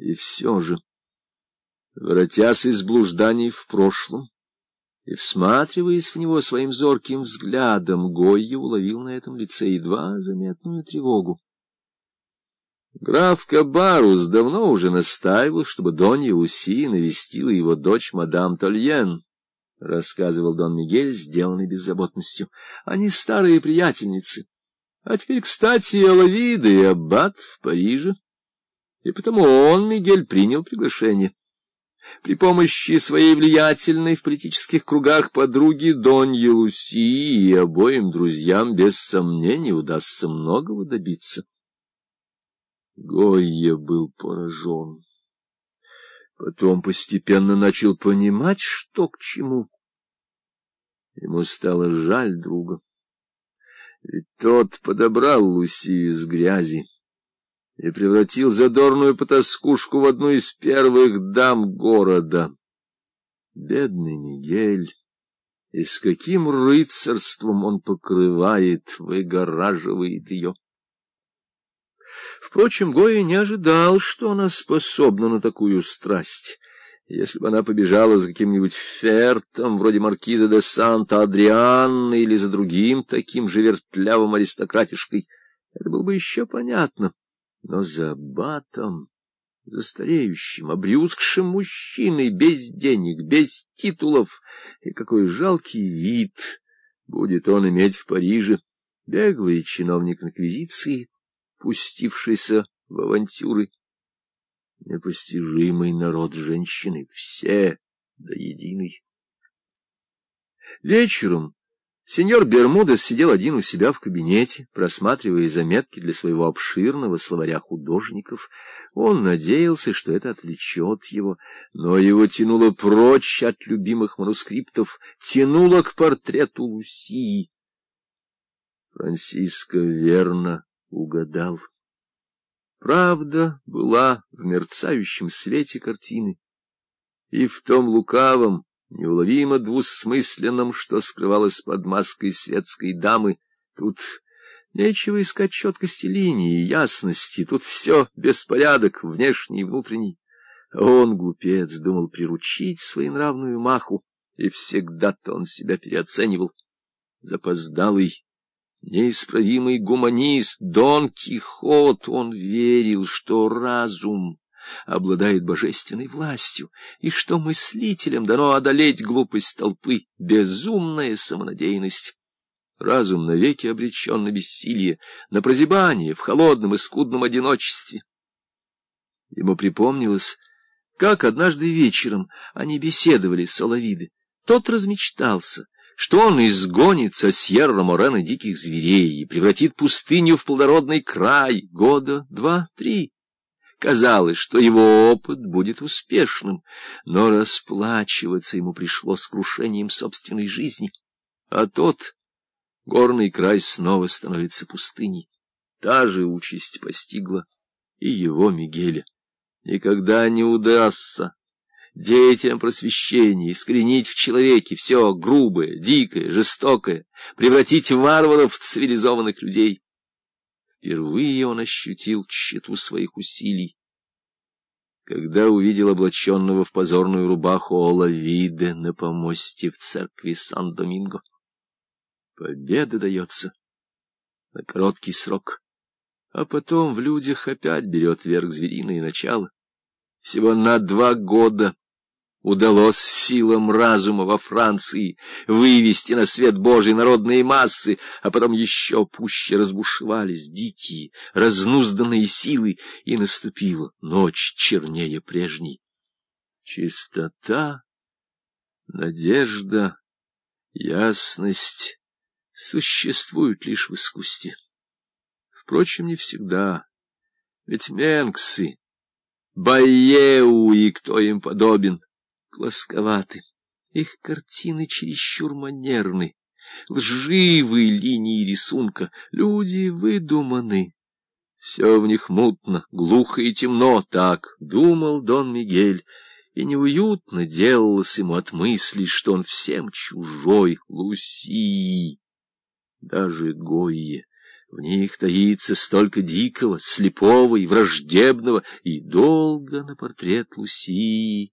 И все же, воротясь из блужданий в прошлом и всматриваясь в него своим зорким взглядом, Гойя уловил на этом лице едва заметную тревогу. Граф Кабарус давно уже настаивал, чтобы Донья Луси навестила его дочь мадам Тольен, — рассказывал Дон Мигель, сделанный беззаботностью. Они старые приятельницы. А теперь, кстати, Алавида и Аббат в Париже. И потому он, Мигель, принял приглашение. При помощи своей влиятельной в политических кругах подруги Доньи Луси и обоим друзьям без сомнения удастся многого добиться. Гойя был поражен. Потом постепенно начал понимать, что к чему. Ему стало жаль друга. Ведь тот подобрал Луси из грязи и превратил задорную потаскушку в одну из первых дам города. Бедный Мигель! И с каким рыцарством он покрывает, выгораживает ее! Впрочем, Гоя не ожидал, что она способна на такую страсть. Если бы она побежала за каким-нибудь фертом, вроде маркиза де Санта-Адрианна или за другим таким же вертлявым аристократишкой, это было бы еще понятно. Но за батом, за стареющим, обрюзгшим мужчиной, без денег, без титулов, и какой жалкий вид будет он иметь в Париже, беглый чиновник инквизиции, пустившийся в авантюры. Непостижимый народ женщины, все до единой. Вечером сеньор Бермудес сидел один у себя в кабинете, просматривая заметки для своего обширного словаря художников. Он надеялся, что это отвлечет его, но его тянуло прочь от любимых манускриптов, тянуло к портрету Лусии. Франциско верно угадал. Правда была в мерцающем свете картины и в том лукавом, неуловимо двусмысленном, что скрывалось под маской светской дамы. Тут нечего искать четкости линии, ясности, тут все беспорядок, внешний и внутренний. он, глупец, думал приручить своенравную маху, и всегда-то он себя переоценивал. Запоздалый, Неисправимый гуманист Дон Кихот, он верил, что разум обладает божественной властью, и что мыслителям дано одолеть глупость толпы, безумная самонадеянность. Разум навеки обречен на бессилие, на прозябание в холодном и скудном одиночестве. Ему припомнилось, как однажды вечером они беседовали с Оловиды. Тот размечтался — что он изгонит со Сьерра-Морена диких зверей и превратит пустыню в плодородный край года два-три. Казалось, что его опыт будет успешным, но расплачиваться ему пришлось крушением собственной жизни. А тот горный край снова становится пустыней. Та же участь постигла и его Мигеля. Никогда не удастся деятелям просвещения, искоренить в человеке все грубое, дикое, жестокое, превратить варваров в цивилизованных людей. Впервые он ощутил тщету своих усилий, когда увидел облаченного в позорную рубаху Олавиде на помосте в церкви Сан-Доминго. Победа дается на короткий срок, а потом в людях опять берет верх звериное начало. Всего на два года удалось силам разума во Франции вывести на свет Божий народные массы, а потом еще пуще разбушевались дикие, разнузданные силы, и наступила ночь чернее прежней. Чистота, надежда, ясность существуют лишь в искусстве. Впрочем, не всегда, ведь Менксы Байеу и кто им подобен, плосковаты. Их картины чересчур манерны, лживые линии рисунка, люди выдуманы. Все в них мутно, глухо и темно, так думал Дон Мигель, и неуютно делалось ему от мысли, что он всем чужой, Луси, даже Гойе. В них таится столько дикого, слепого и враждебного, и долго на портрет Лусии